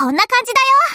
こんな感じだよ。